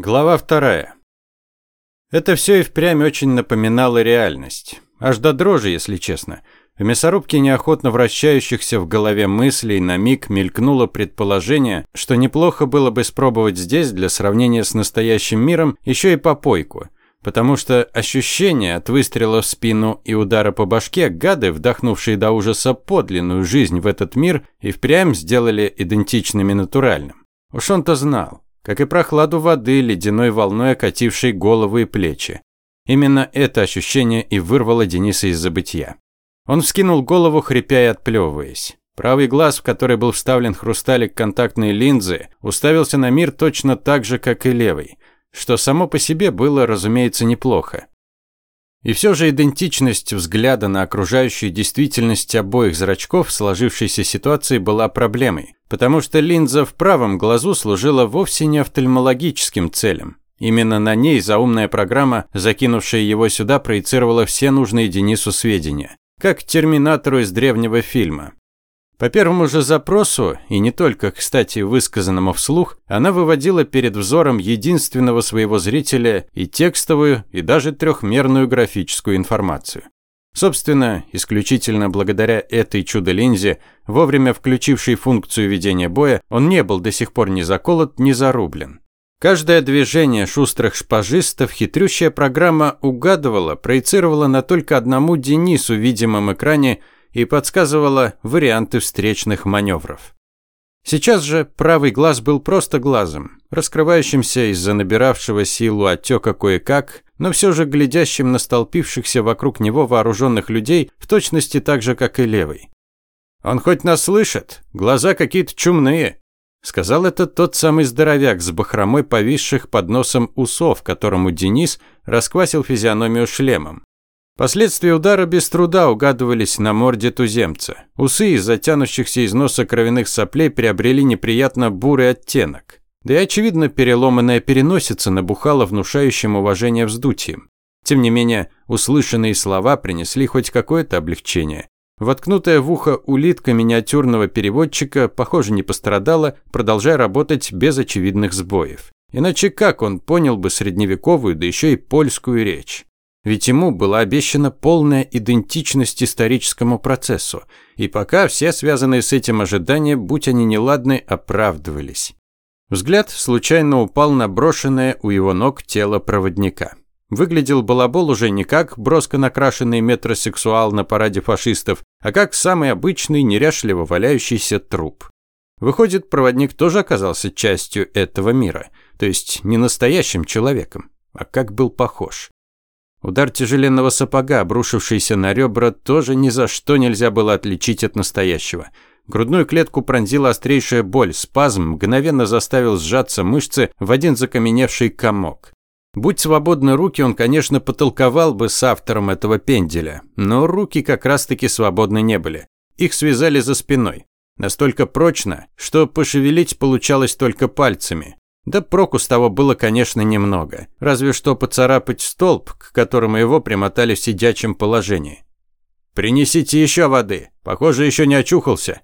Глава вторая. Это все и впрямь очень напоминало реальность. Аж до дрожи, если честно. В мясорубке неохотно вращающихся в голове мыслей на миг мелькнуло предположение, что неплохо было бы испробовать здесь для сравнения с настоящим миром еще и попойку. Потому что ощущение от выстрела в спину и удара по башке гады, вдохнувшие до ужаса подлинную жизнь в этот мир, и впрямь сделали идентичными натуральным. Уж он-то знал как и прохладу воды, ледяной волной окатившей голову и плечи. Именно это ощущение и вырвало Дениса из забытья. Он вскинул голову, хрипя и отплевываясь. Правый глаз, в который был вставлен хрусталик контактной линзы, уставился на мир точно так же, как и левый, что само по себе было, разумеется, неплохо. И все же идентичность взгляда на окружающую действительность обоих зрачков в сложившейся ситуации была проблемой, потому что линза в правом глазу служила вовсе не офтальмологическим целям. Именно на ней заумная программа, закинувшая его сюда, проецировала все нужные Денису сведения, как терминатору из древнего фильма. По первому же запросу, и не только, кстати, высказанному вслух, она выводила перед взором единственного своего зрителя и текстовую, и даже трехмерную графическую информацию. Собственно, исключительно благодаря этой чудо-линзе, вовремя включившей функцию ведения боя, он не был до сих пор ни заколот, ни зарублен. Каждое движение шустрых шпажистов хитрющая программа угадывала, проецировала на только одному Денису видимом экране – и подсказывала варианты встречных маневров. Сейчас же правый глаз был просто глазом, раскрывающимся из-за набиравшего силу отека кое-как, но все же глядящим на столпившихся вокруг него вооруженных людей в точности так же, как и левый. «Он хоть нас слышит? Глаза какие-то чумные», – сказал это тот самый здоровяк с бахромой повисших под носом усов, которому Денис расквасил физиономию шлемом. Последствия удара без труда угадывались на морде туземца. Усы из затянущихся из носа кровяных соплей приобрели неприятно бурый оттенок. Да и, очевидно, переломанная переносица набухала внушающим уважение вздутием. Тем не менее, услышанные слова принесли хоть какое-то облегчение. Воткнутая в ухо улитка миниатюрного переводчика, похоже, не пострадала, продолжая работать без очевидных сбоев. Иначе как он понял бы средневековую, да еще и польскую речь? Ведь ему была обещана полная идентичность историческому процессу, и пока все связанные с этим ожидания, будь они неладны, оправдывались. Взгляд случайно упал на брошенное у его ног тело проводника. Выглядел балабол уже не как броско накрашенный метросексуал на параде фашистов, а как самый обычный неряшливо валяющийся труп. Выходит, проводник тоже оказался частью этого мира, то есть не настоящим человеком, а как был похож. Удар тяжеленного сапога, обрушившийся на ребра, тоже ни за что нельзя было отличить от настоящего. Грудную клетку пронзила острейшая боль, спазм мгновенно заставил сжаться мышцы в один закаменевший комок. Будь свободны руки, он, конечно, потолковал бы с автором этого пенделя, но руки как раз-таки свободны не были. Их связали за спиной. Настолько прочно, что пошевелить получалось только пальцами. Да проку с того было, конечно, немного. Разве что поцарапать столб, к которому его примотали в сидячем положении. «Принесите еще воды. Похоже, еще не очухался»,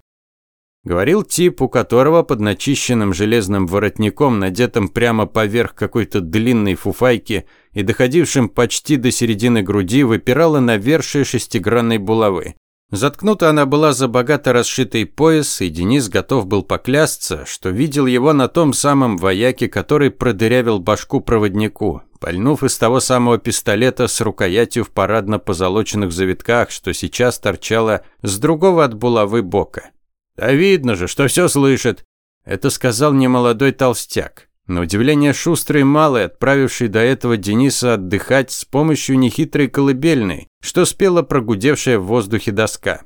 Говорил тип, у которого под начищенным железным воротником, надетым прямо поверх какой-то длинной фуфайки и доходившим почти до середины груди, выпирала навершие шестигранной булавы. Заткнута она была за богато расшитый пояс, и Денис готов был поклясться, что видел его на том самом вояке, который продырявил башку проводнику, пальнув из того самого пистолета с рукоятью в парадно позолоченных завитках, что сейчас торчало с другого от булавы бока. «Да видно же, что все слышит!» Это сказал немолодой толстяк. На удивление шустрый малый, отправивший до этого Дениса отдыхать с помощью нехитрой колыбельной, что спела прогудевшая в воздухе доска.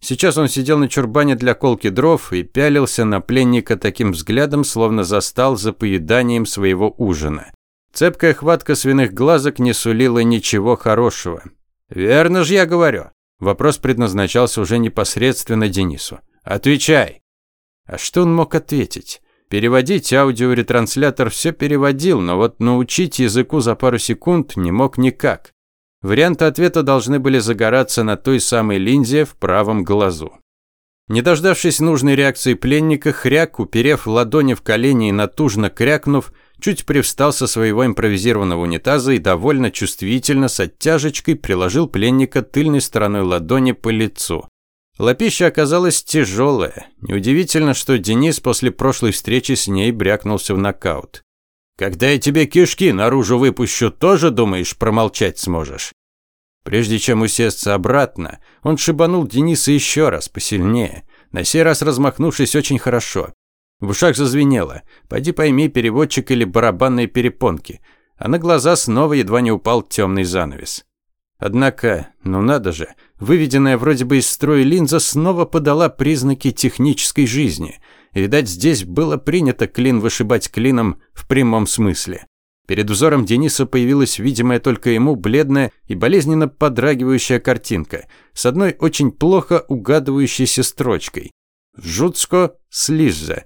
Сейчас он сидел на чурбане для колки дров и пялился на пленника таким взглядом, словно застал за поеданием своего ужина. Цепкая хватка свиных глазок не сулила ничего хорошего. «Верно же я говорю». Вопрос предназначался уже непосредственно Денису. «Отвечай». А что он мог ответить? Переводить аудиоретранслятор все переводил, но вот научить языку за пару секунд не мог никак. Варианты ответа должны были загораться на той самой линзе в правом глазу. Не дождавшись нужной реакции пленника, хряк, уперев ладони в колени и натужно крякнув, чуть привстал со своего импровизированного унитаза и довольно чувствительно с оттяжечкой приложил пленника тыльной стороной ладони по лицу. Лапища оказалась тяжелая. Неудивительно, что Денис после прошлой встречи с ней брякнулся в нокаут. «Когда я тебе кишки наружу выпущу, тоже, думаешь, промолчать сможешь?» Прежде чем усесться обратно, он шибанул Дениса еще раз, посильнее, на сей раз размахнувшись очень хорошо. В ушах зазвенело. Пойди пойми, переводчик или барабанные перепонки. А на глаза снова едва не упал темный занавес. Однако, ну надо же, выведенная вроде бы из строя линза снова подала признаки технической жизни. Видать, здесь было принято клин вышибать клином в прямом смысле. Перед взором Дениса появилась видимая только ему бледная и болезненно подрагивающая картинка с одной очень плохо угадывающейся строчкой. «Жуцко слизza».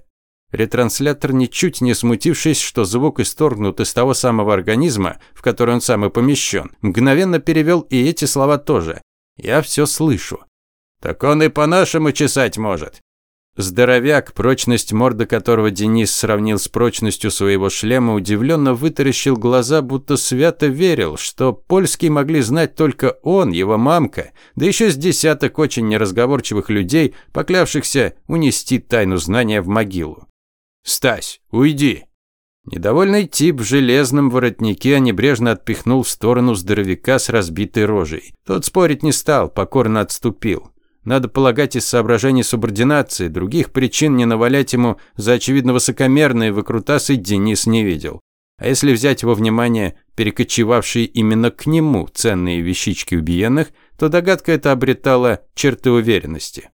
Ретранслятор, ничуть не смутившись, что звук исторгнут из того самого организма, в который он сам и помещен, мгновенно перевел и эти слова тоже. «Я все слышу». «Так он и по-нашему чесать может». Здоровяк, прочность морды которого Денис сравнил с прочностью своего шлема, удивленно вытаращил глаза, будто свято верил, что польский могли знать только он, его мамка, да еще с десяток очень неразговорчивых людей, поклявшихся унести тайну знания в могилу. «Стась, уйди!» Недовольный тип в железном воротнике небрежно отпихнул в сторону здоровяка с разбитой рожей. Тот спорить не стал, покорно отступил. Надо полагать, из соображений субординации, других причин не навалять ему за очевидно высокомерные выкрутасы Денис не видел. А если взять во внимание перекочевавшие именно к нему ценные вещички убиенных, то догадка эта обретала черты уверенности.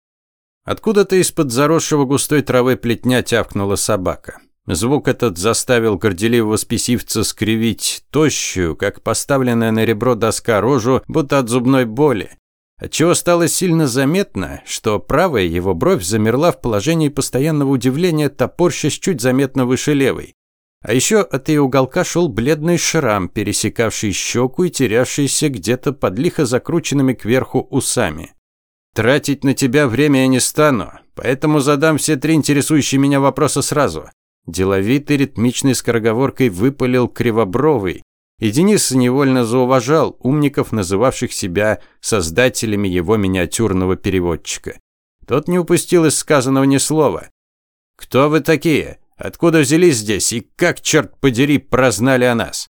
Откуда-то из-под заросшего густой травы плетня тявкнула собака. Звук этот заставил горделивого спесивца скривить тощую, как поставленная на ребро доска рожу, будто от зубной боли отчего стало сильно заметно, что правая его бровь замерла в положении постоянного удивления, топорщась чуть заметно выше левой. А еще от ее уголка шел бледный шрам, пересекавший щеку и терявшийся где-то под лихо закрученными кверху усами. «Тратить на тебя время я не стану, поэтому задам все три интересующие меня вопроса сразу». Деловитый ритмичной скороговоркой выпалил кривобровый, и Денис невольно зауважал умников, называвших себя создателями его миниатюрного переводчика. Тот не упустил из сказанного ни слова. «Кто вы такие? Откуда взялись здесь? И как, черт подери, прознали о нас?»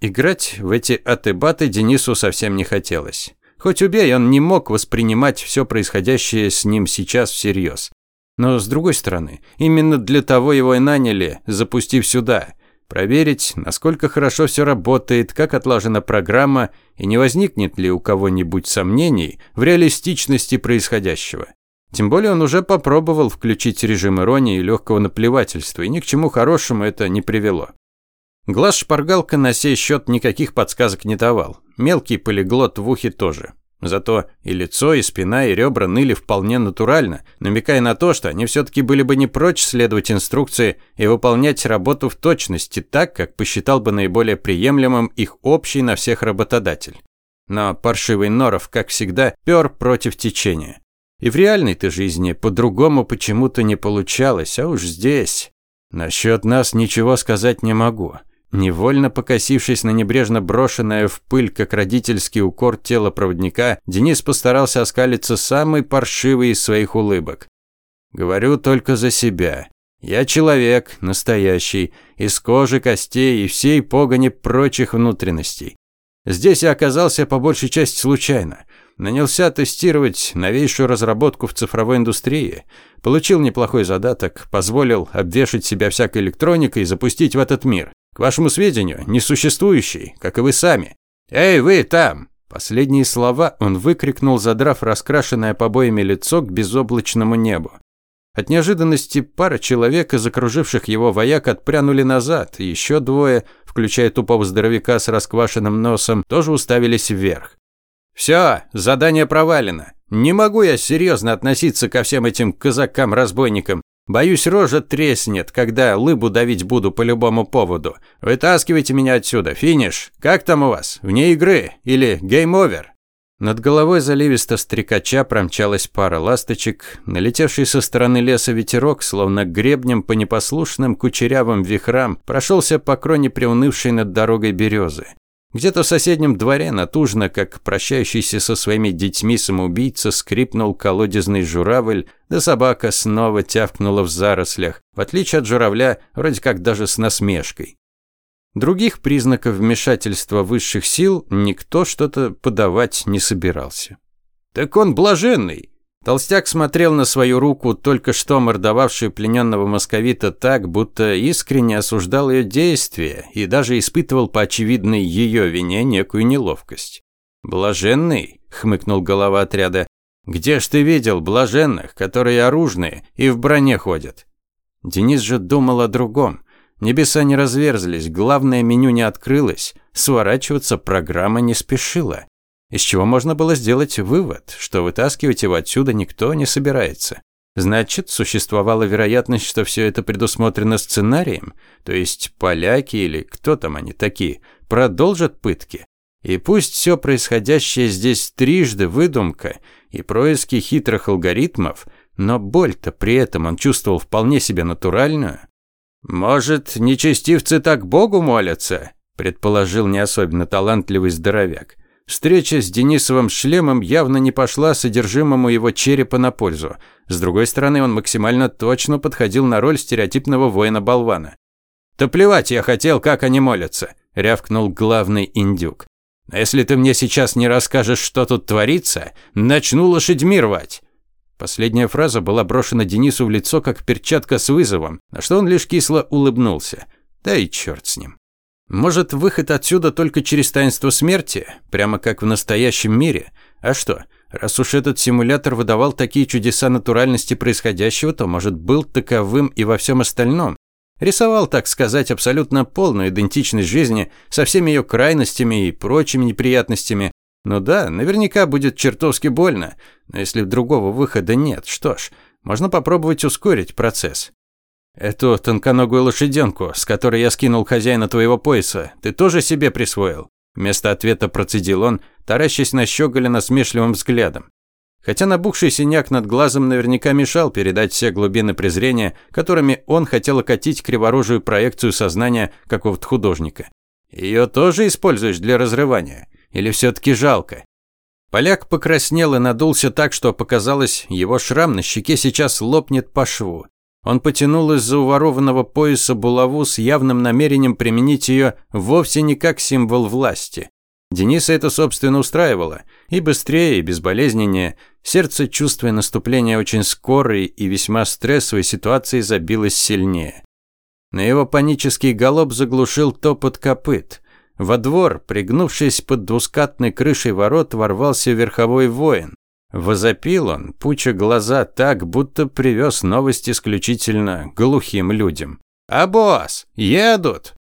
Играть в эти атыбаты Денису совсем не хотелось. Хоть убей, он не мог воспринимать все происходящее с ним сейчас всерьез. Но с другой стороны, именно для того его и наняли, запустив сюда – проверить, насколько хорошо все работает, как отлажена программа и не возникнет ли у кого-нибудь сомнений в реалистичности происходящего. Тем более он уже попробовал включить режим иронии и легкого наплевательства, и ни к чему хорошему это не привело. Глаз-шпаргалка на сей счет никаких подсказок не давал. Мелкий полиглот в ухе тоже. Зато и лицо, и спина, и ребра ныли вполне натурально, намекая на то, что они все-таки были бы не прочь следовать инструкции и выполнять работу в точности так, как посчитал бы наиболее приемлемым их общий на всех работодатель. Но паршивый Норов, как всегда, пер против течения. И в реальной-то жизни по-другому почему-то не получалось, а уж здесь. Насчет нас ничего сказать не могу. Невольно покосившись на небрежно брошенное в пыль, как родительский укор тело проводника, Денис постарался оскалиться самый паршивый из своих улыбок. «Говорю только за себя. Я человек, настоящий, из кожи, костей и всей погони прочих внутренностей. Здесь я оказался по большей части случайно. Нанялся тестировать новейшую разработку в цифровой индустрии. Получил неплохой задаток, позволил обвешать себя всякой электроникой и запустить в этот мир. К вашему сведению, несуществующий, как и вы сами. Эй, вы там! Последние слова он выкрикнул, задрав раскрашенное побоями лицо к безоблачному небу. От неожиданности пара человек из окруживших его вояк отпрянули назад, и еще двое, включая тупого здоровяка с расквашенным носом, тоже уставились вверх. «Все, задание провалено. Не могу я серьезно относиться ко всем этим казакам-разбойникам. Боюсь, рожа треснет, когда лыбу давить буду по любому поводу. Вытаскивайте меня отсюда. Финиш. Как там у вас? Вне игры? Или game over? Над головой заливисто стрекоча промчалась пара ласточек, налетевший со стороны леса ветерок, словно гребнем по непослушным кучерявым вихрам, прошелся по кроне приунывшей над дорогой березы. Где-то в соседнем дворе натужно, как прощающийся со своими детьми самоубийца, скрипнул колодезный журавль, да собака снова тявкнула в зарослях, в отличие от журавля, вроде как даже с насмешкой. Других признаков вмешательства высших сил никто что-то подавать не собирался. «Так он блаженный!» Толстяк смотрел на свою руку, только что мордовавшую плененного московита так, будто искренне осуждал ее действия и даже испытывал по очевидной ее вине некую неловкость. «Блаженный?» – хмыкнул голова отряда. «Где ж ты видел блаженных, которые оружные и в броне ходят?» Денис же думал о другом – Небеса не разверзлись, главное меню не открылось, сворачиваться программа не спешила. Из чего можно было сделать вывод, что вытаскивать его отсюда никто не собирается. Значит, существовала вероятность, что все это предусмотрено сценарием, то есть поляки или кто там они такие, продолжат пытки. И пусть все происходящее здесь трижды выдумка и происки хитрых алгоритмов, но боль-то при этом он чувствовал вполне себе натуральную, «Может, нечестивцы так Богу молятся?» – предположил не особенно талантливый здоровяк. Встреча с Денисовым шлемом явно не пошла содержимому его черепа на пользу. С другой стороны, он максимально точно подходил на роль стереотипного воина-болвана. «Да плевать я хотел, как они молятся», – рявкнул главный индюк. «А если ты мне сейчас не расскажешь, что тут творится, начну лошадьми рвать». Последняя фраза была брошена Денису в лицо, как перчатка с вызовом, на что он лишь кисло улыбнулся. Да и черт с ним. Может, выход отсюда только через таинство смерти, прямо как в настоящем мире? А что, раз уж этот симулятор выдавал такие чудеса натуральности происходящего, то, может, был таковым и во всем остальном? Рисовал, так сказать, абсолютно полную идентичность жизни со всеми ее крайностями и прочими неприятностями, ну да, наверняка будет чертовски больно, но если другого выхода нет, что ж, можно попробовать ускорить процесс. Эту тонконогую лошаденку, с которой я скинул хозяина твоего пояса, ты тоже себе присвоил? Вместо ответа процедил он, таращась на щеголя насмешливым взглядом. Хотя набухший синяк над глазом наверняка мешал передать все глубины презрения, которыми он хотел окатить криворожую проекцию сознания какого-то художника. Ее тоже используешь для разрывания? Или все-таки жалко? Поляк покраснел и надулся так, что показалось, его шрам на щеке сейчас лопнет по шву. Он потянул из-за уворованного пояса булаву с явным намерением применить ее вовсе не как символ власти. Дениса это, собственно, устраивало. И быстрее, и безболезненнее. Сердце, чувствуя наступление очень скорой и весьма стрессовой ситуации, забилось сильнее. На его панический галоп заглушил топот копыт. Во двор, пригнувшись под двускатной крышей ворот, ворвался верховой воин. Возопил он, пуча глаза так, будто привез новость исключительно глухим людям. «А босс, едут!»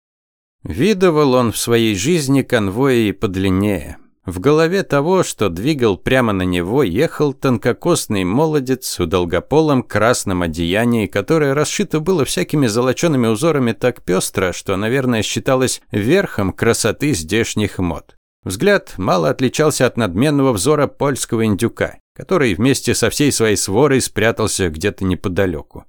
Видывал он в своей жизни конвои подлиннее. В голове того, что двигал прямо на него, ехал тонкокосный молодец в долгополом красном одеянии, которое расшито было всякими золочеными узорами так пестро, что, наверное, считалось верхом красоты здешних мод. Взгляд мало отличался от надменного взора польского индюка, который вместе со всей своей сворой спрятался где-то неподалеку.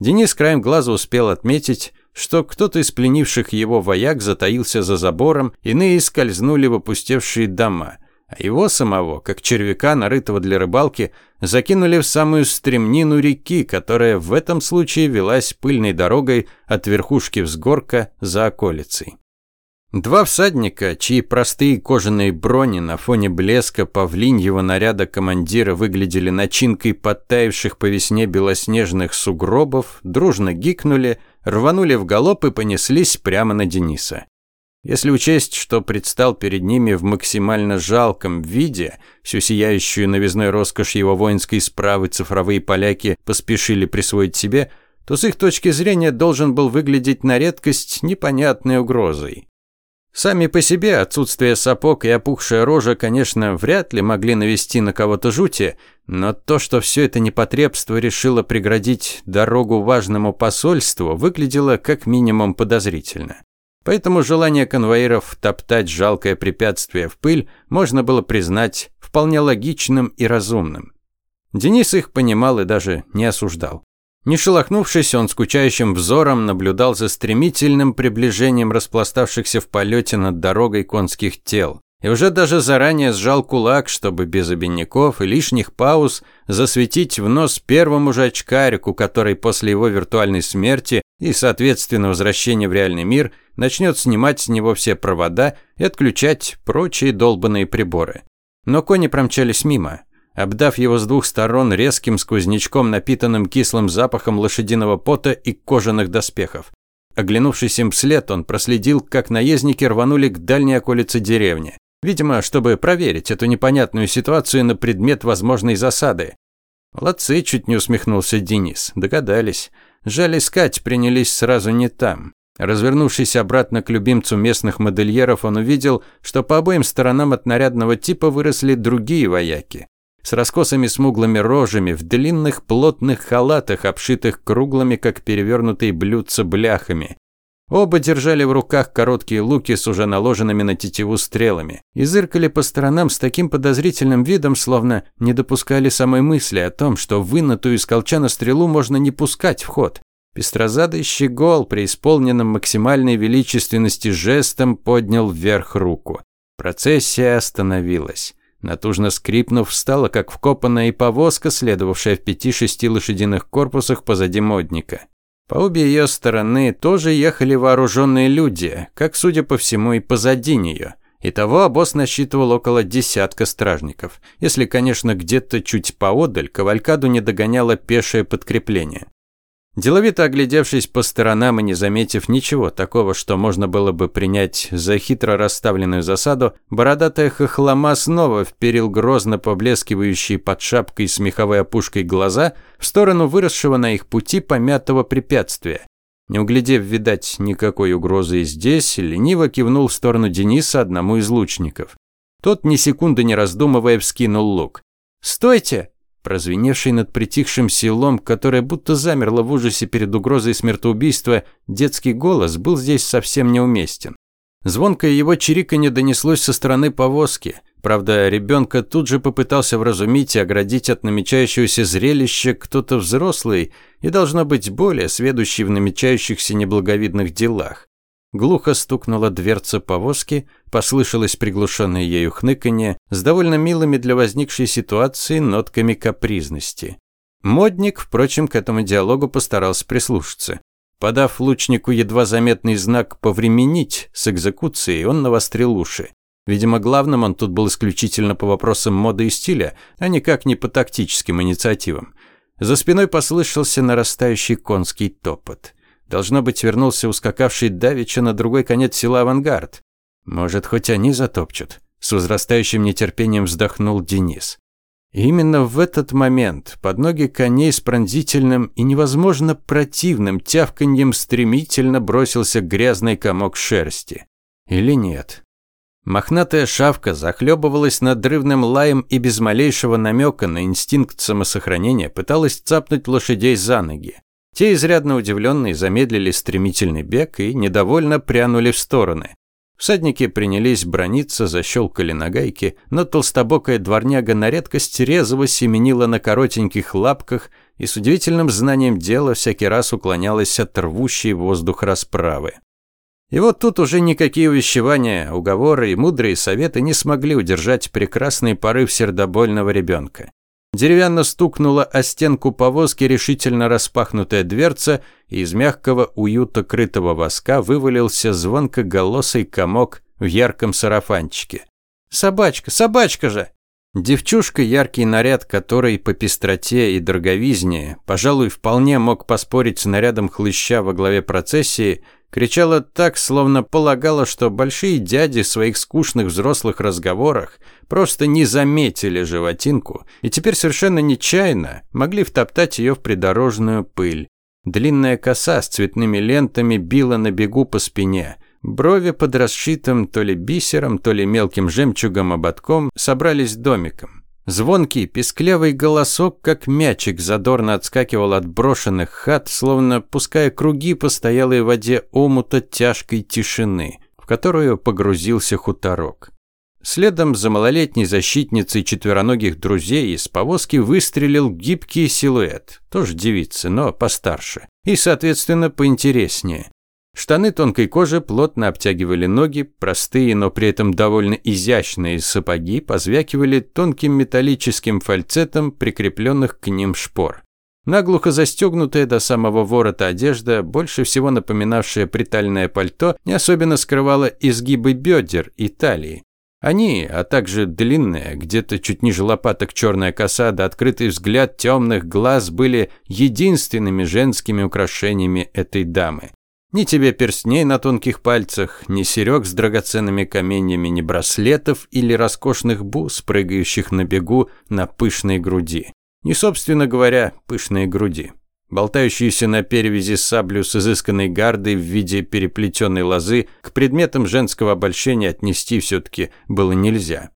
Денис краем глаза успел отметить, что кто-то из пленивших его вояк затаился за забором, иные скользнули в опустевшие дома, а его самого, как червяка, нарытого для рыбалки, закинули в самую стремнину реки, которая в этом случае велась пыльной дорогой от верхушки взгорка за околицей. Два всадника, чьи простые кожаные брони на фоне блеска павлиньего наряда командира выглядели начинкой подтаявших по весне белоснежных сугробов, дружно гикнули, рванули в галоп и понеслись прямо на Дениса. Если учесть, что предстал перед ними в максимально жалком виде, всю сияющую новизной роскошь его воинской справы цифровые поляки поспешили присвоить себе, то с их точки зрения должен был выглядеть на редкость непонятной угрозой. Сами по себе отсутствие сапог и опухшая рожа, конечно, вряд ли могли навести на кого-то жути, но то, что все это непотребство решило преградить дорогу важному посольству, выглядело как минимум подозрительно. Поэтому желание конвоиров топтать жалкое препятствие в пыль можно было признать вполне логичным и разумным. Денис их понимал и даже не осуждал. Не шелохнувшись, он скучающим взором наблюдал за стремительным приближением распластавшихся в полете над дорогой конских тел. И уже даже заранее сжал кулак, чтобы без обиняков и лишних пауз засветить в нос первому же очкарику, который после его виртуальной смерти и, соответственно, возвращения в реальный мир начнет снимать с него все провода и отключать прочие долбанные приборы. Но кони промчались мимо обдав его с двух сторон резким сквознячком, напитанным кислым запахом лошадиного пота и кожаных доспехов. Оглянувшись им вслед, он проследил, как наездники рванули к дальней околице деревни. Видимо, чтобы проверить эту непонятную ситуацию на предмет возможной засады. «Молодцы», – чуть не усмехнулся Денис. Догадались. Жаль, искать принялись сразу не там. Развернувшись обратно к любимцу местных модельеров, он увидел, что по обоим сторонам от нарядного типа выросли другие вояки с раскосыми смуглыми рожами, в длинных плотных халатах, обшитых круглыми, как перевернутые блюдца, бляхами. Оба держали в руках короткие луки с уже наложенными на тетиву стрелами и зыркали по сторонам с таким подозрительным видом, словно не допускали самой мысли о том, что вынутую из колчана стрелу можно не пускать в ход. Пестрозадый щегол, преисполненным максимальной величественности жестом, поднял вверх руку. Процессия остановилась. Натужно скрипнув, встала как вкопанная и повозка, следовавшая в пяти-шести лошадиных корпусах позади модника. По обе ее стороны тоже ехали вооруженные люди, как, судя по всему, и позади нее. Итого обоз насчитывал около десятка стражников, если, конечно, где-то чуть поодаль кавалькаду не догоняло пешее подкрепление. Деловито оглядевшись по сторонам и не заметив ничего такого, что можно было бы принять за хитро расставленную засаду, бородатая хохлома снова вперил грозно поблескивающие под шапкой с меховой опушкой глаза в сторону выросшего на их пути помятого препятствия. Не углядев, видать, никакой угрозы и здесь, лениво кивнул в сторону Дениса одному из лучников. Тот, ни секунды не раздумывая, вскинул лук. «Стойте!» Прозвеневший над притихшим селом, которое будто замерло в ужасе перед угрозой смертоубийства, детский голос был здесь совсем неуместен. Звонкое его чириканье донеслось со стороны повозки. Правда, ребенка тут же попытался вразумить и оградить от намечающегося зрелища кто-то взрослый и, должно быть, более сведущий в намечающихся неблаговидных делах. Глухо стукнула дверца повозки, послышалось приглушенное ею хныканье с довольно милыми для возникшей ситуации нотками капризности. Модник, впрочем, к этому диалогу постарался прислушаться. Подав лучнику едва заметный знак «повременить» с экзекуцией, он навострил уши. Видимо, главным он тут был исключительно по вопросам моды и стиля, а никак не по тактическим инициативам. За спиной послышался нарастающий конский топот. Должно быть, вернулся ускакавший давеча на другой конец села авангард. Может, хоть они затопчут? С возрастающим нетерпением вздохнул Денис. И именно в этот момент под ноги коней с пронзительным и невозможно противным тявканьем стремительно бросился грязный комок шерсти. Или нет? Мохнатая шавка захлебывалась надрывным лаем и без малейшего намека на инстинкт самосохранения пыталась цапнуть лошадей за ноги. Те, изрядно удивленные, замедлили стремительный бег и недовольно прянули в стороны. Всадники принялись брониться, защелкали на гайки, но толстобокая дворняга на редкость резво семенила на коротеньких лапках и с удивительным знанием дела всякий раз уклонялась от рвущей воздух расправы. И вот тут уже никакие увещевания, уговоры и мудрые советы не смогли удержать прекрасный порыв сердобольного ребенка. Деревянно стукнула о стенку повозки решительно распахнутая дверца, и из мягкого уюта крытого воска вывалился звонкоголосый комок в ярком сарафанчике. «Собачка, собачка же!» Девчушка, яркий наряд которой по пестроте и дороговизне, пожалуй, вполне мог поспорить с нарядом хлыща во главе процессии, кричала так, словно полагала, что большие дяди в своих скучных взрослых разговорах просто не заметили животинку и теперь совершенно нечаянно могли втоптать ее в придорожную пыль. Длинная коса с цветными лентами била на бегу по спине. Брови под расшитым то ли бисером, то ли мелким жемчугом ободком собрались домиком. Звонкий, песклявый голосок, как мячик, задорно отскакивал от брошенных хат, словно пуская круги по стоялой воде омута тяжкой тишины, в которую погрузился хуторок. Следом за малолетней защитницей четвероногих друзей из повозки выстрелил гибкий силуэт, тоже девица, но постарше, и, соответственно, поинтереснее. Штаны тонкой кожи плотно обтягивали ноги, простые, но при этом довольно изящные сапоги позвякивали тонким металлическим фальцетом прикрепленных к ним шпор. Наглухо застегнутая до самого ворота одежда, больше всего напоминавшая притальное пальто, не особенно скрывала изгибы бедер и талии. Они, а также длинная, где-то чуть ниже лопаток черная коса да открытый взгляд темных глаз были единственными женскими украшениями этой дамы. Ни тебе перстней на тонких пальцах, ни серег с драгоценными каменьями, ни браслетов или роскошных бус, прыгающих на бегу на пышной груди. Не, собственно говоря, пышные груди. Болтающиеся на перевязи саблю с изысканной гардой в виде переплетенной лозы к предметам женского обольщения отнести все-таки было нельзя.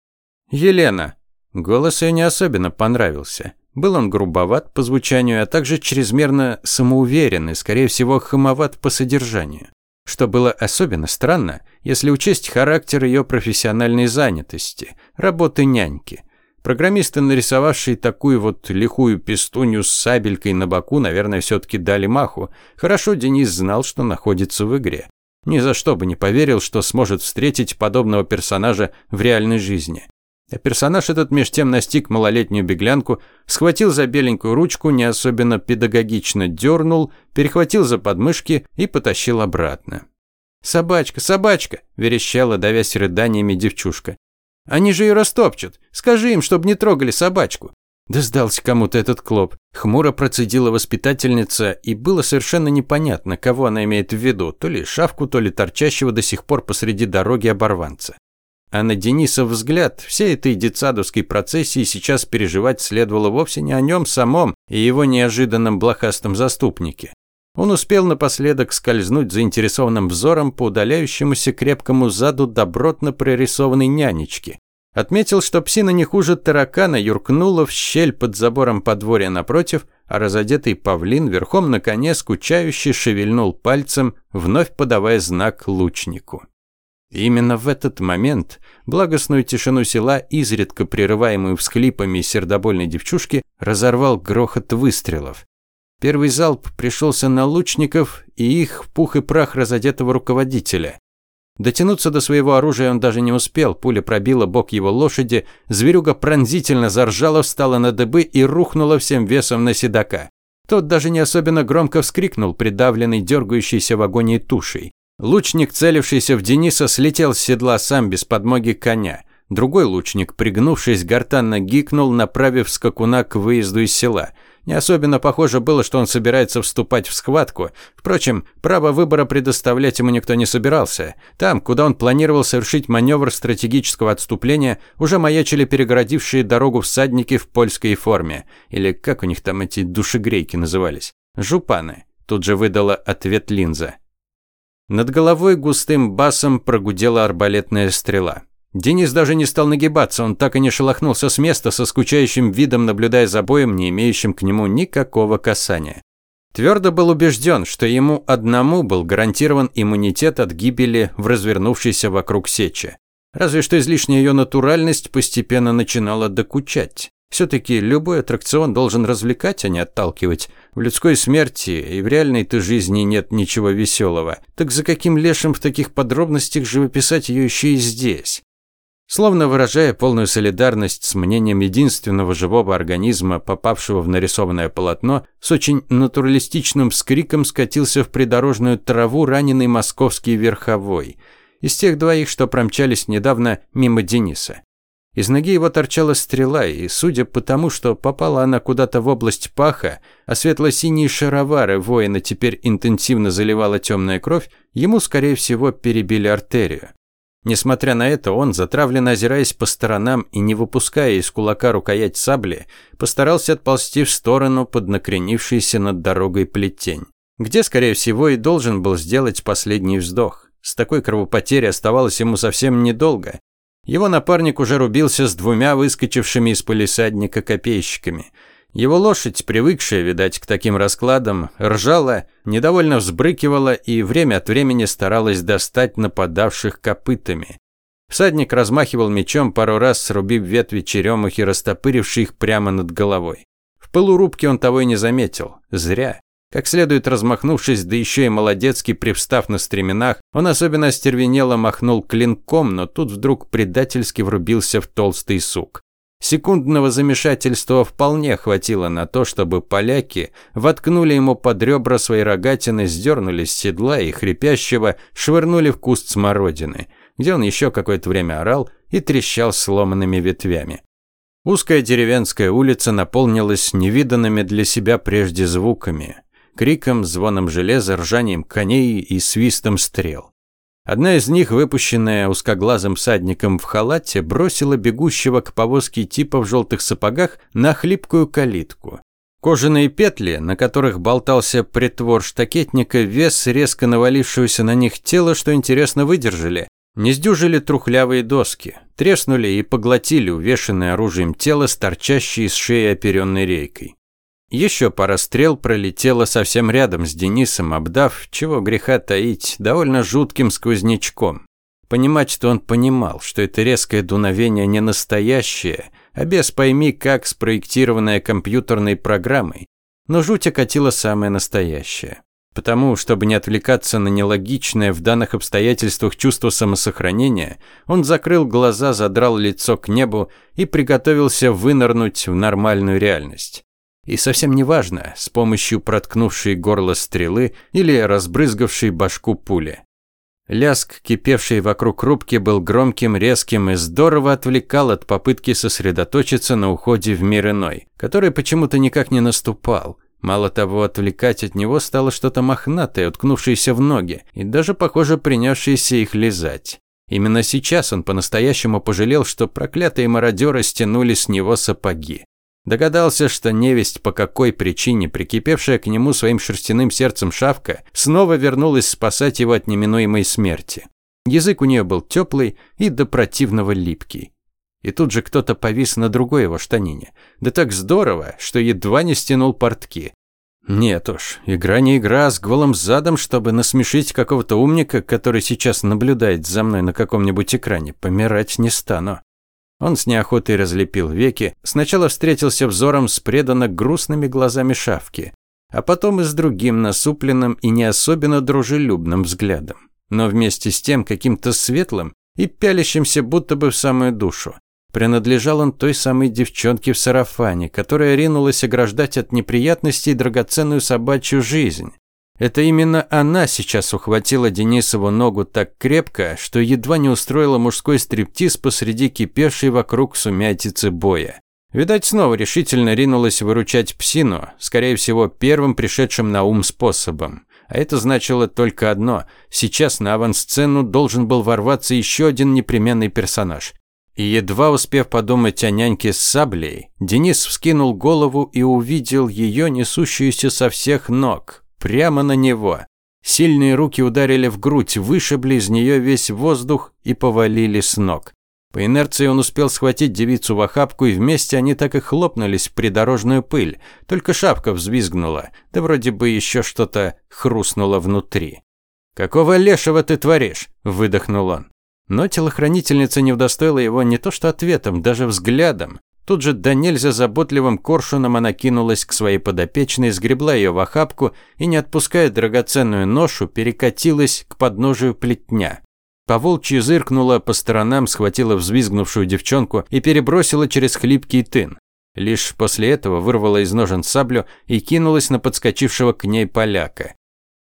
«Елена». Голос ее не особенно понравился. Был он грубоват по звучанию, а также чрезмерно самоуверенный, скорее всего, хамоват по содержанию. Что было особенно странно, если учесть характер ее профессиональной занятости, работы няньки. Программисты, нарисовавшие такую вот лихую пестунью с сабелькой на боку, наверное, все-таки дали маху. Хорошо Денис знал, что находится в игре. Ни за что бы не поверил, что сможет встретить подобного персонажа в реальной жизни. А персонаж этот меж тем настиг малолетнюю беглянку, схватил за беленькую ручку, не особенно педагогично дернул, перехватил за подмышки и потащил обратно. «Собачка, собачка!» – верещала, давясь рыданиями девчушка. Они же ее растопчут. Скажи им, чтобы не трогали собачку». Да сдался кому-то этот клоп. Хмуро процедила воспитательница, и было совершенно непонятно, кого она имеет в виду, то ли шавку, то ли торчащего до сих пор посреди дороги оборванца. А на Денисов взгляд, всей этой детсадовской процессии сейчас переживать следовало вовсе не о нем самом и его неожиданном блохастом заступнике. Он успел напоследок скользнуть заинтересованным взором по удаляющемуся крепкому заду добротно прорисованной нянечки. Отметил, что псина не хуже таракана юркнула в щель под забором подворья напротив, а разодетый павлин верхом на коне скучающе шевельнул пальцем, вновь подавая знак лучнику. И именно в этот момент благостную тишину села, изредка прерываемую всхлипами сердобольной девчушки, разорвал грохот выстрелов. Первый залп пришелся на лучников и их в пух и прах разодетого руководителя. Дотянуться до своего оружия он даже не успел, пуля пробила бок его лошади, зверюга пронзительно заржала, встала на дыбы и рухнула всем весом на седока. Тот даже не особенно громко вскрикнул, придавленный дергающейся в агонии тушей. Лучник, целившийся в Дениса, слетел с седла сам без подмоги коня. Другой лучник, пригнувшись, гортанно гикнул, направив скакуна к выезду из села – не особенно похоже было, что он собирается вступать в схватку. Впрочем, право выбора предоставлять ему никто не собирался. Там, куда он планировал совершить маневр стратегического отступления, уже маячили перегородившие дорогу всадники в польской форме. Или как у них там эти душегрейки назывались? Жупаны. Тут же выдала ответ линза. Над головой густым басом прогудела арбалетная стрела. Денис даже не стал нагибаться, он так и не шелохнулся с места, со скучающим видом наблюдая за боем, не имеющим к нему никакого касания. Твердо был убежден, что ему одному был гарантирован иммунитет от гибели в развернувшейся вокруг сече. Разве что излишняя ее натуральность постепенно начинала докучать. Все-таки любой аттракцион должен развлекать, а не отталкивать. В людской смерти и в реальной-то жизни нет ничего веселого. Так за каким лешим в таких подробностях живописать ее еще и здесь? Словно выражая полную солидарность с мнением единственного живого организма, попавшего в нарисованное полотно, с очень натуралистичным скриком скатился в придорожную траву раненый московский верховой. Из тех двоих, что промчались недавно мимо Дениса. Из ноги его торчала стрела, и, судя по тому, что попала она куда-то в область паха, а светло-синие шаровары воина теперь интенсивно заливала темная кровь, ему, скорее всего, перебили артерию. Несмотря на это, он, затравленно озираясь по сторонам и не выпуская из кулака рукоять сабли, постарался отползти в сторону под накренившийся над дорогой плетень, где, скорее всего, и должен был сделать последний вздох. С такой кровопотерей оставалось ему совсем недолго. Его напарник уже рубился с двумя выскочившими из полисадника копейщиками – его лошадь, привыкшая, видать, к таким раскладам, ржала, недовольно взбрыкивала и время от времени старалась достать нападавших копытами. Всадник размахивал мечом, пару раз срубив ветви черемухи, растопырившие их прямо над головой. В пылу рубки он того и не заметил. Зря. Как следует размахнувшись, да еще и молодецки привстав на стременах, он особенно остервенело махнул клинком, но тут вдруг предательски врубился в толстый сук. Секундного замешательства вполне хватило на то, чтобы поляки воткнули ему под ребра свои рогатины, сдернули с седла и хрипящего швырнули в куст смородины, где он еще какое-то время орал и трещал сломанными ветвями. Узкая деревенская улица наполнилась невиданными для себя прежде звуками криком, звоном железа, ржанием коней и свистом стрел. Одна из них, выпущенная узкоглазым всадником в халате, бросила бегущего к повозке типа в желтых сапогах на хлипкую калитку. Кожаные петли, на которых болтался притвор штакетника, вес резко навалившегося на них тела, что интересно, выдержали. Не сдюжили трухлявые доски, треснули и поглотили увешанное оружием тело с торчащей из шеи оперенной рейкой. Еще пара стрел пролетела совсем рядом с Денисом, обдав, чего греха таить, довольно жутким сквознячком. Понимать, что он понимал, что это резкое дуновение не настоящее, а без пойми как спроектированное компьютерной программой. Но жуть окатила самое настоящее. Потому, чтобы не отвлекаться на нелогичное в данных обстоятельствах чувство самосохранения, он закрыл глаза, задрал лицо к небу и приготовился вынырнуть в нормальную реальность. И совсем не важно, с помощью проткнувшей горло стрелы или разбрызгавшей башку пули. Ляск, кипевший вокруг рубки, был громким, резким и здорово отвлекал от попытки сосредоточиться на уходе в мир иной, который почему-то никак не наступал. Мало того, отвлекать от него стало что-то мохнатое, уткнувшееся в ноги, и даже, похоже, принявшееся их лизать. Именно сейчас он по-настоящему пожалел, что проклятые мародеры стянули с него сапоги. Догадался, что невесть по какой причине, прикипевшая к нему своим шерстяным сердцем шавка, снова вернулась спасать его от неминуемой смерти. Язык у нее был теплый и до противного липкий. И тут же кто-то повис на другой его штанине. Да так здорово, что едва не стянул портки. Нет уж, игра не игра, с голым задом, чтобы насмешить какого-то умника, который сейчас наблюдает за мной на каком-нибудь экране, помирать не стану. Он с неохотой разлепил веки, сначала встретился взором с преданно грустными глазами шавки, а потом и с другим насупленным и не особенно дружелюбным взглядом, но вместе с тем каким-то светлым и пялящимся будто бы в самую душу. Принадлежал он той самой девчонке в сарафане, которая ринулась ограждать от неприятностей драгоценную собачью жизнь. Это именно она сейчас ухватила Денисову ногу так крепко, что едва не устроила мужской стриптиз посреди кипевшей вокруг сумятицы боя. Видать, снова решительно ринулась выручать псину, скорее всего, первым пришедшим на ум способом. А это значило только одно – сейчас на авансцену должен был ворваться еще один непременный персонаж. И едва успев подумать о няньке с саблей, Денис вскинул голову и увидел ее, несущуюся со всех ног, прямо на него. Сильные руки ударили в грудь, вышибли из нее весь воздух и повалили с ног. По инерции он успел схватить девицу в охапку, и вместе они так и хлопнулись в придорожную пыль. Только шапка взвизгнула, да вроде бы еще что-то хрустнуло внутри. «Какого лешего ты творишь?» – выдохнул он. Но телохранительница не удостоила его не то что ответом, даже взглядом. Тут же до нельзя заботливым коршуном она кинулась к своей подопечной, сгребла ее в охапку и, не отпуская драгоценную ношу, перекатилась к подножию плетня. Поволчьи зыркнула по сторонам, схватила взвизгнувшую девчонку и перебросила через хлипкий тын. Лишь после этого вырвала из ножен саблю и кинулась на подскочившего к ней поляка.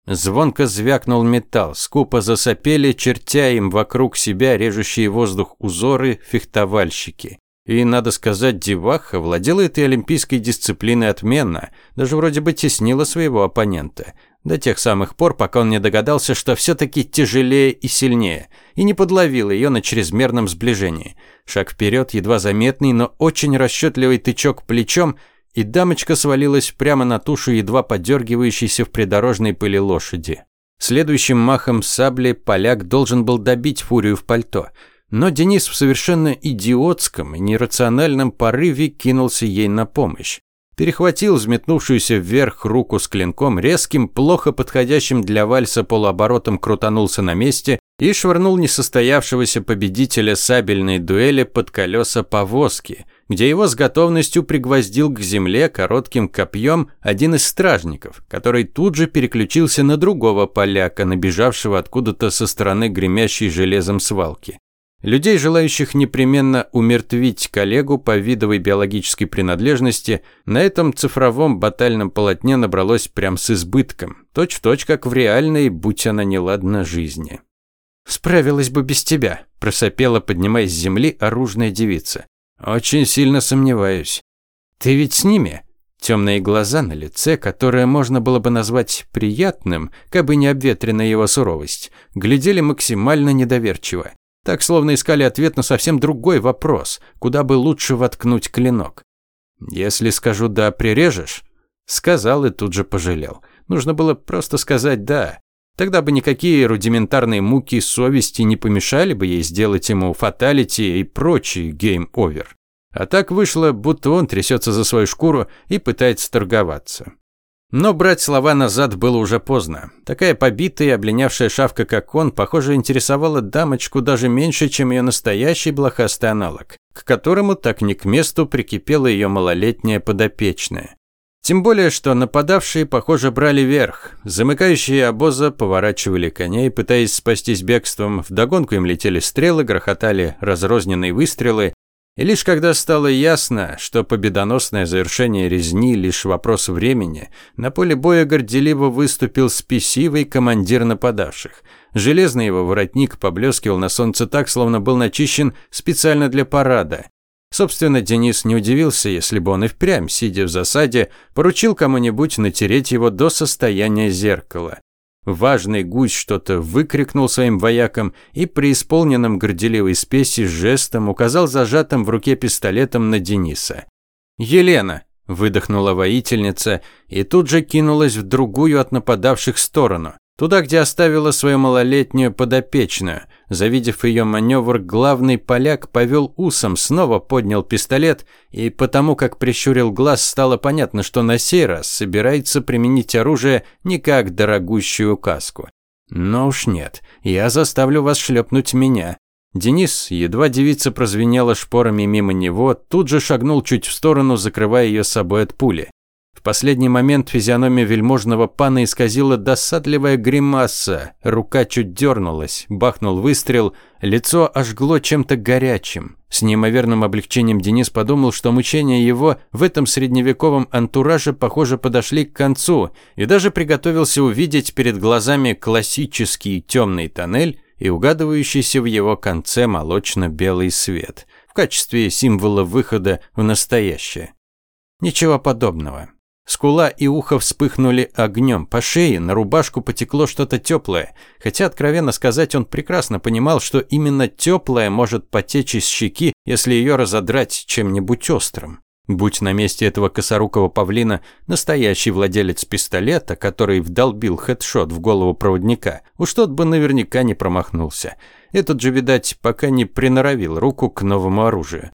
Звонко звякнул металл, скупо засопели, чертя им вокруг себя режущие воздух узоры фехтовальщики. И, надо сказать, деваха владела этой олимпийской дисциплиной отменно, даже вроде бы теснила своего оппонента. До тех самых пор, пока он не догадался, что все-таки тяжелее и сильнее, и не подловил ее на чрезмерном сближении. Шаг вперед, едва заметный, но очень расчетливый тычок плечом, и дамочка свалилась прямо на тушу едва подергивающейся в придорожной пыли лошади. Следующим махом сабли поляк должен был добить фурию в пальто – но Денис в совершенно идиотском и нерациональном порыве кинулся ей на помощь. перехватил взметнувшуюся вверх руку с клинком, резким, плохо подходящим для вальса полуоборотом крутанулся на месте и швырнул несостоявшегося победителя сабельной дуэли под колеса повозки, где его с готовностью пригвоздил к земле коротким копьем один из стражников, который тут же переключился на другого поляка, набежавшего откуда-то со стороны гремящей железом свалки. Людей, желающих непременно умертвить коллегу по видовой биологической принадлежности, на этом цифровом батальном полотне набралось прям с избытком, точь-в-точь, как в реальной, будь она неладна, жизни. «Справилась бы без тебя», – просопела, поднимаясь с земли, оружная девица. «Очень сильно сомневаюсь». «Ты ведь с ними?» Темные глаза на лице, которое можно было бы назвать приятным, как бы не обветрена его суровость, глядели максимально недоверчиво. Так словно искали ответ на совсем другой вопрос, куда бы лучше воткнуть клинок. «Если скажу «да», прирежешь?» Сказал и тут же пожалел. Нужно было просто сказать «да». Тогда бы никакие рудиментарные муки совести не помешали бы ей сделать ему fatality и прочий game over. А так вышло, будто он трясется за свою шкуру и пытается торговаться. Но брать слова назад было уже поздно. Такая побитая и облинявшая шавка, как он, похоже, интересовала дамочку даже меньше, чем ее настоящий блохастый аналог, к которому так не к месту прикипела ее малолетняя подопечная. Тем более, что нападавшие, похоже, брали верх. Замыкающие обоза поворачивали коней, пытаясь спастись бегством. Вдогонку им летели стрелы, грохотали разрозненные выстрелы, и лишь когда стало ясно, что победоносное завершение резни – лишь вопрос времени, на поле боя горделиво выступил спесивый командир нападавших. Железный его воротник поблескивал на солнце так, словно был начищен специально для парада. Собственно, Денис не удивился, если бы он и впрямь, сидя в засаде, поручил кому-нибудь натереть его до состояния зеркала. Важный гусь что-то выкрикнул своим воякам и при исполненном горделивой спеси жестом указал зажатым в руке пистолетом на Дениса. «Елена!» – выдохнула воительница и тут же кинулась в другую от нападавших сторону. Туда, где оставила свою малолетнюю подопечную. Завидев ее маневр, главный поляк повел усом, снова поднял пистолет, и потому как прищурил глаз, стало понятно, что на сей раз собирается применить оружие не как дорогущую каску. Но уж нет, я заставлю вас шлепнуть меня. Денис, едва девица прозвенела шпорами мимо него, тут же шагнул чуть в сторону, закрывая ее собой от пули. Последний момент физиономия вельможного пана исказила досадливая гримаса, рука чуть дернулась, бахнул выстрел, лицо ожгло чем-то горячим. С неимоверным облегчением Денис подумал, что мучения его в этом средневековом антураже, похоже, подошли к концу, и даже приготовился увидеть перед глазами классический темный тоннель и угадывающийся в его конце молочно-белый свет в качестве символа выхода в настоящее. Ничего подобного. Скула и ухо вспыхнули огнем. По шее на рубашку потекло что-то теплое. Хотя, откровенно сказать, он прекрасно понимал, что именно теплое может потечь из щеки, если ее разодрать чем-нибудь острым. Будь на месте этого косорукого павлина настоящий владелец пистолета, который вдолбил хедшот в голову проводника, уж тот бы наверняка не промахнулся. Этот же, видать, пока не приноровил руку к новому оружию.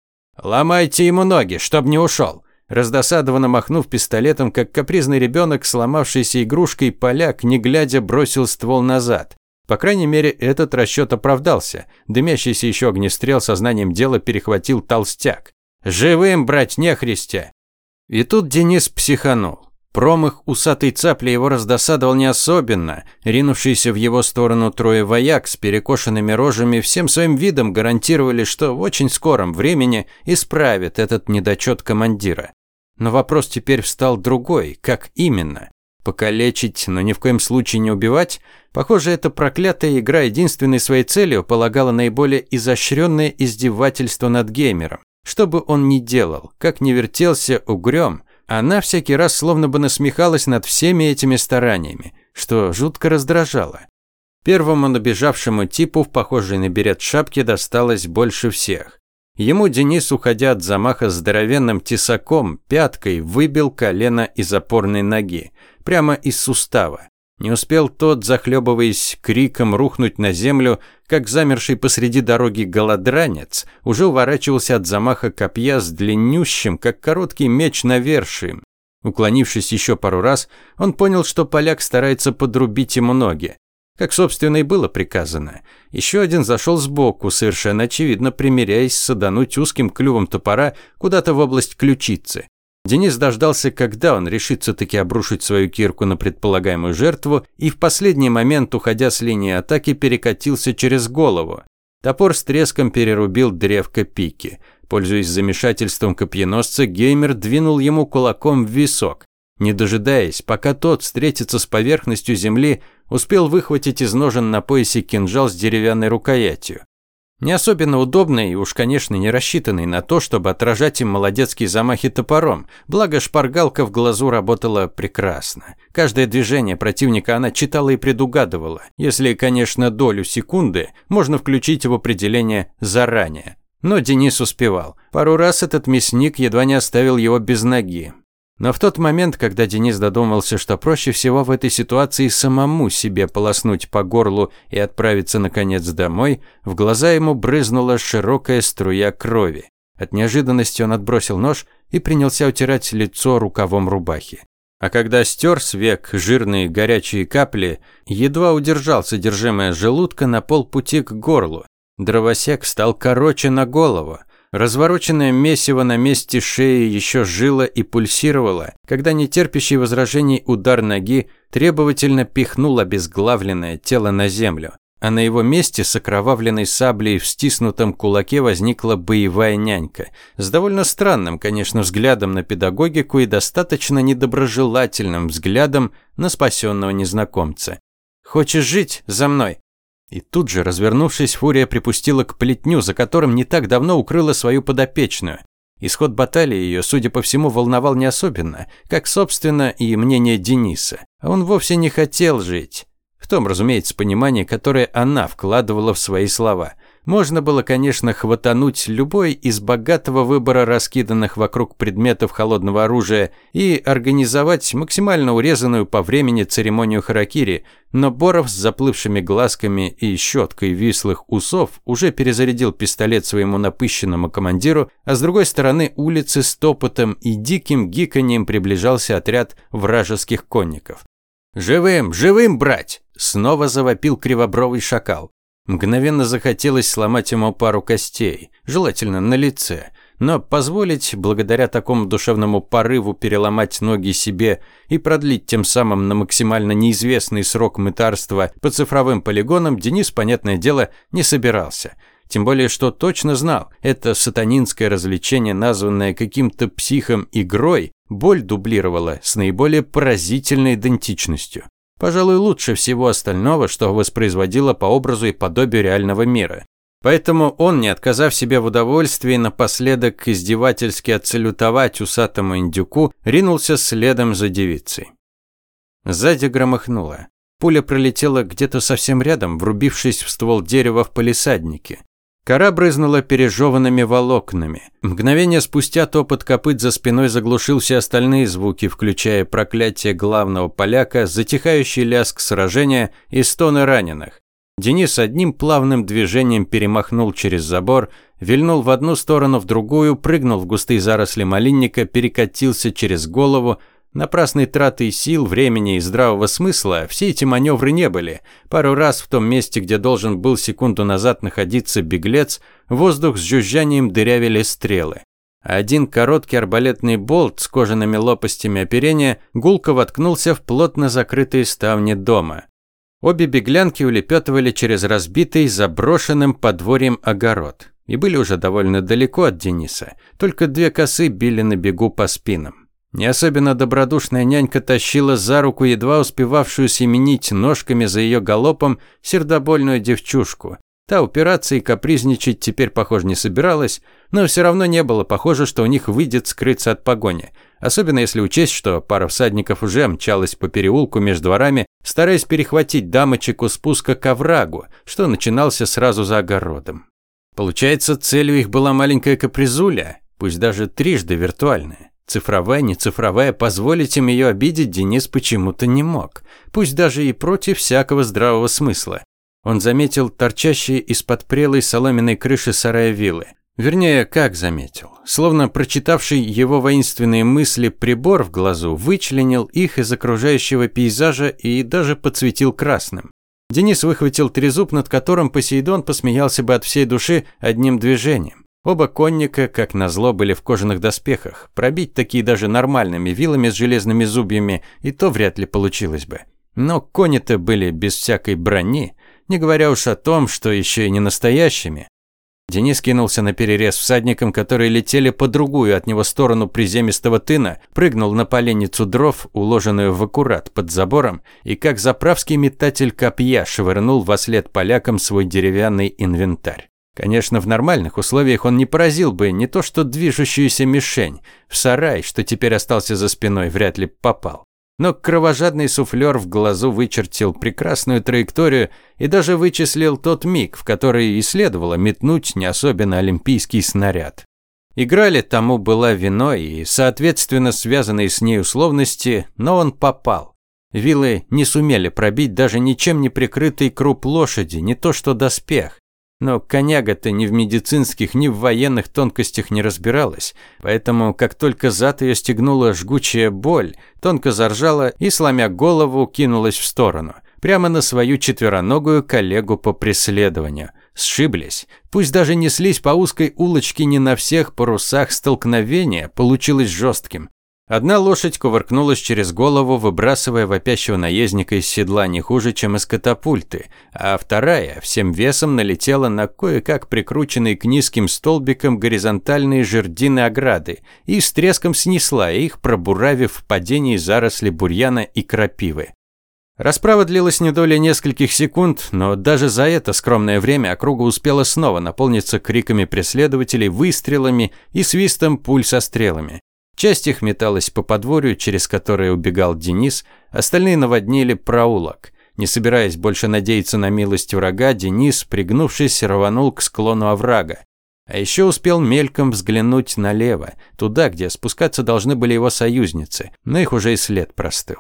«Ломайте ему ноги, чтоб не ушел!» Раздосадованно махнув пистолетом, как капризный ребенок, сломавшийся игрушкой, поляк, не глядя, бросил ствол назад. По крайней мере, этот расчет оправдался. Дымящийся еще огнестрел сознанием дела перехватил толстяк. «Живым брать нехристя!» И тут Денис психанул. Промах усатой цапли его раздосадовал не особенно. Ринувшиеся в его сторону трое вояк с перекошенными рожами всем своим видом гарантировали, что в очень скором времени исправят этот недочет командира. Но вопрос теперь встал другой. Как именно? Покалечить, но ни в коем случае не убивать? Похоже, эта проклятая игра единственной своей целью полагала наиболее изощренное издевательство над геймером. Что бы он ни делал, как ни вертелся угрём, она всякий раз словно бы насмехалась над всеми этими стараниями, что жутко раздражало. Первому набежавшему типу в похожей на берет шапке досталось больше всех. Ему Денис, уходя от замаха здоровенным тесаком, пяткой выбил колено из опорной ноги, прямо из сустава. Не успел тот, захлебываясь криком, рухнуть на землю, как замерший посреди дороги голодранец уже уворачивался от замаха копья с длиннющим, как короткий меч навершием, Уклонившись еще пару раз, он понял, что поляк старается подрубить ему ноги. Как, собственно, и было приказано. Еще один зашел сбоку, совершенно очевидно примеряясь садануть узким клювом топора куда-то в область ключицы. Денис дождался, когда он решится таки обрушить свою кирку на предполагаемую жертву, и в последний момент, уходя с линии атаки, перекатился через голову. Топор с треском перерубил древко пики. Пользуясь замешательством копьеносца, геймер двинул ему кулаком в висок. Не дожидаясь, пока тот встретится с поверхностью земли, успел выхватить из ножен на поясе кинжал с деревянной рукоятью. Не особенно удобный и уж, конечно, не рассчитанный на то, чтобы отражать им молодецкие замахи топором, благо шпаргалка в глазу работала прекрасно. Каждое движение противника она читала и предугадывала, если, конечно, долю секунды можно включить в определение заранее. Но Денис успевал. Пару раз этот мясник едва не оставил его без ноги. Но в тот момент, когда Денис додумался, что проще всего в этой ситуации самому себе полоснуть по горлу и отправиться наконец домой, в глаза ему брызнула широкая струя крови. От неожиданности он отбросил нож и принялся утирать лицо рукавом рубахи. А когда стер с век жирные горячие капли, едва удержал содержимое желудка на полпути к горлу. Дровосек стал короче на голову, Развороченное месиво на месте шеи еще жило и пульсировало, когда нетерпящий возражений удар ноги требовательно пихнул обезглавленное тело на землю. А на его месте с окровавленной саблей в стиснутом кулаке возникла боевая нянька. С довольно странным, конечно, взглядом на педагогику и достаточно недоброжелательным взглядом на спасенного незнакомца. «Хочешь жить? За мной!» И тут же, развернувшись, Фурия припустила к плетню, за которым не так давно укрыла свою подопечную. Исход баталии ее, судя по всему, волновал не особенно, как, собственно, и мнение Дениса. А он вовсе не хотел жить. В том, разумеется, понимании, которое она вкладывала в свои слова. Можно было, конечно, хватануть любой из богатого выбора раскиданных вокруг предметов холодного оружия и организовать максимально урезанную по времени церемонию харакири, но Боров с заплывшими глазками и щеткой вислых усов уже перезарядил пистолет своему напыщенному командиру, а с другой стороны улицы с топотом и диким гиканьем приближался отряд вражеских конников. «Живым, живым брать!» – снова завопил кривобровый шакал. Мгновенно захотелось сломать ему пару костей, желательно на лице, но позволить, благодаря такому душевному порыву, переломать ноги себе и продлить тем самым на максимально неизвестный срок мытарства по цифровым полигонам Денис, понятное дело, не собирался. Тем более, что точно знал, это сатанинское развлечение, названное каким-то психом игрой, боль дублировала с наиболее поразительной идентичностью. Пожалуй, лучше всего остального, что воспроизводило по образу и подобию реального мира. Поэтому он, не отказав себе в удовольствии напоследок издевательски отсалютовать усатому индюку, ринулся следом за девицей. Сзади громыхнуло. Пуля пролетела где-то совсем рядом, врубившись в ствол дерева в палисаднике. Кора брызнула пережеванными волокнами. Мгновение спустя топот копыт за спиной заглушил все остальные звуки, включая проклятие главного поляка, затихающий лязг сражения и стоны раненых. Денис одним плавным движением перемахнул через забор, вильнул в одну сторону, в другую, прыгнул в густые заросли малинника, перекатился через голову, Напрасной траты сил, времени и здравого смысла все эти маневры не были. Пару раз в том месте, где должен был секунду назад находиться беглец, воздух с жужжанием дырявили стрелы. Один короткий арбалетный болт с кожаными лопастями оперения гулко воткнулся в плотно закрытые ставни дома. Обе беглянки улепетывали через разбитый заброшенным подворьем огород и были уже довольно далеко от Дениса, только две косы били на бегу по спинам. Не особенно добродушная нянька тащила за руку едва успевавшую семенить ножками за ее галопом сердобольную девчушку. Та упираться и капризничать теперь, похоже, не собиралась, но все равно не было похоже, что у них выйдет скрыться от погони. Особенно если учесть, что пара всадников уже мчалась по переулку между дворами, стараясь перехватить дамочек у спуска к оврагу, что начинался сразу за огородом. Получается, целью их была маленькая капризуля, пусть даже трижды виртуальная. Цифровая, не цифровая, позволить им ее обидеть Денис почему-то не мог, пусть даже и против всякого здравого смысла. Он заметил торчащие из-под прелой соломенной крыши сарая виллы. Вернее, как заметил. Словно прочитавший его воинственные мысли прибор в глазу вычленил их из окружающего пейзажа и даже подсветил красным. Денис выхватил трезуб, над которым Посейдон посмеялся бы от всей души одним движением. Оба конника, как назло, были в кожаных доспехах. Пробить такие даже нормальными вилами с железными зубьями и то вряд ли получилось бы. Но кони-то были без всякой брони, не говоря уж о том, что еще и не настоящими. Денис кинулся на перерез всадникам, которые летели по другую от него сторону приземистого тына, прыгнул на поленницу дров, уложенную в аккурат под забором, и как заправский метатель копья швырнул во след полякам свой деревянный инвентарь. Конечно, в нормальных условиях он не поразил бы не то что движущуюся мишень, в сарай, что теперь остался за спиной, вряд ли попал. Но кровожадный суфлер в глазу вычертил прекрасную траекторию и даже вычислил тот миг, в который и следовало метнуть не особенно олимпийский снаряд. Играли тому была виной и, соответственно, связанные с ней условности, но он попал. Вилы не сумели пробить даже ничем не прикрытый круп лошади, не то что доспех. Но коняга-то ни в медицинских, ни в военных тонкостях не разбиралась, поэтому, как только зад ее стегнула жгучая боль, тонко заржала и, сломя голову, кинулась в сторону, прямо на свою четвероногую коллегу по преследованию. Сшиблись. Пусть даже неслись по узкой улочке не на всех парусах столкновения, получилось жестким. Одна лошадь кувыркнулась через голову, выбрасывая вопящего наездника из седла не хуже, чем из катапульты, а вторая всем весом налетела на кое-как прикрученные к низким столбикам горизонтальные жердины ограды и с треском снесла их, пробуравив в падении заросли бурьяна и крапивы. Расправа длилась не доли нескольких секунд, но даже за это скромное время округа успела снова наполниться криками преследователей, выстрелами и свистом пуль со стрелами. Часть их металась по подворью, через которое убегал Денис, остальные наводнили проулок. Не собираясь больше надеяться на милость врага, Денис, пригнувшись, рванул к склону оврага. А еще успел мельком взглянуть налево, туда, где спускаться должны были его союзницы, но их уже и след простыл.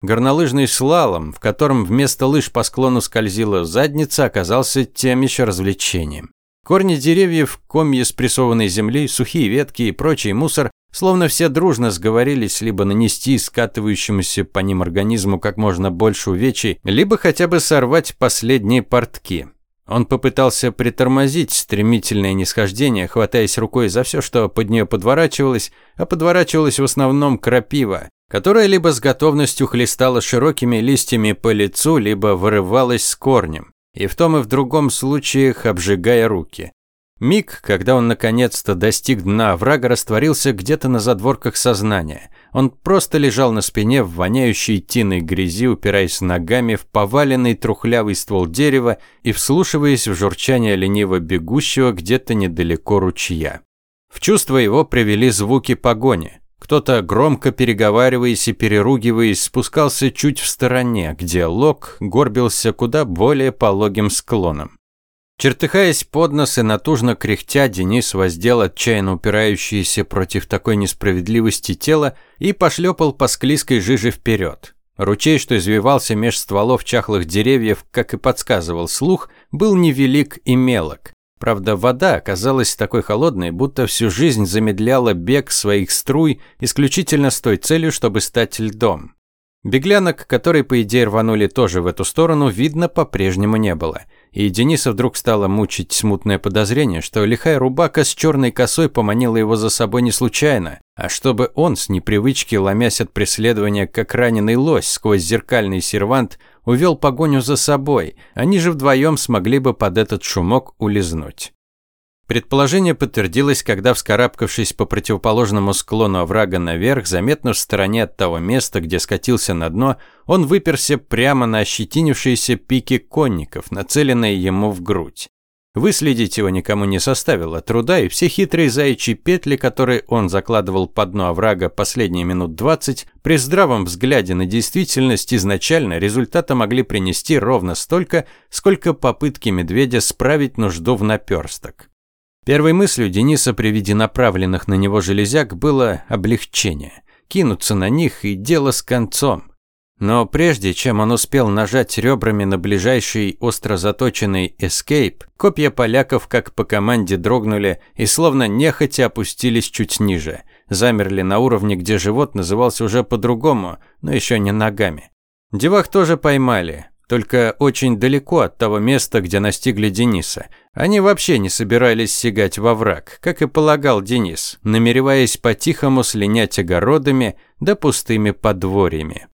Горнолыжный слалом, в котором вместо лыж по склону скользила задница, оказался тем еще развлечением. Корни деревьев, комья спрессованной земли, сухие ветки и прочий мусор Словно все дружно сговорились либо нанести скатывающемуся по ним организму как можно больше увечий, либо хотя бы сорвать последние портки. Он попытался притормозить стремительное нисхождение, хватаясь рукой за все, что под нее подворачивалось, а подворачивалось в основном крапива, которая либо с готовностью хлестала широкими листьями по лицу, либо вырывалась с корнем, и в том и в другом случаях обжигая руки. Миг, когда он наконец-то достиг дна врага, растворился где-то на задворках сознания. Он просто лежал на спине в воняющей тиной грязи, упираясь ногами в поваленный трухлявый ствол дерева и вслушиваясь в журчание лениво бегущего где-то недалеко ручья. В чувство его привели звуки погони. Кто-то, громко переговариваясь и переругиваясь, спускался чуть в стороне, где лог горбился куда более пологим склоном. Чертыхаясь под нос и натужно кряхтя, Денис воздел отчаянно упирающееся против такой несправедливости тело и пошлепал по склизкой жиже вперед. Ручей, что извивался меж стволов чахлых деревьев, как и подсказывал слух, был невелик и мелок. Правда, вода оказалась такой холодной, будто всю жизнь замедляла бег своих струй исключительно с той целью, чтобы стать льдом. Беглянок, которые, по идее, рванули тоже в эту сторону, видно по-прежнему не было – и Дениса вдруг стало мучить смутное подозрение, что лихая рубака с черной косой поманила его за собой не случайно, а чтобы он, с непривычки ломясь от преследования, как раненый лось сквозь зеркальный сервант, увел погоню за собой, они же вдвоем смогли бы под этот шумок улизнуть. Предположение подтвердилось, когда, вскарабкавшись по противоположному склону оврага наверх, заметно в стороне от того места, где скатился на дно, он выперся прямо на ощетинившиеся пики конников, нацеленные ему в грудь. Выследить его никому не составило труда, и все хитрые заячьи петли, которые он закладывал по дну оврага последние минут двадцать, при здравом взгляде на действительность изначально результата могли принести ровно столько, сколько попытки медведя справить нужду в наперсток. Первой мыслью Дениса при виде направленных на него железяк было облегчение. Кинуться на них и дело с концом. Но прежде чем он успел нажать ребрами на ближайший остро заточенный «Escape», копья поляков как по команде дрогнули и словно нехотя опустились чуть ниже. Замерли на уровне, где живот назывался уже по-другому, но еще не ногами. Девах тоже поймали, только очень далеко от того места, где настигли Дениса. Они вообще не собирались сигать во враг, как и полагал Денис, намереваясь по-тихому слинять огородами да пустыми подворьями.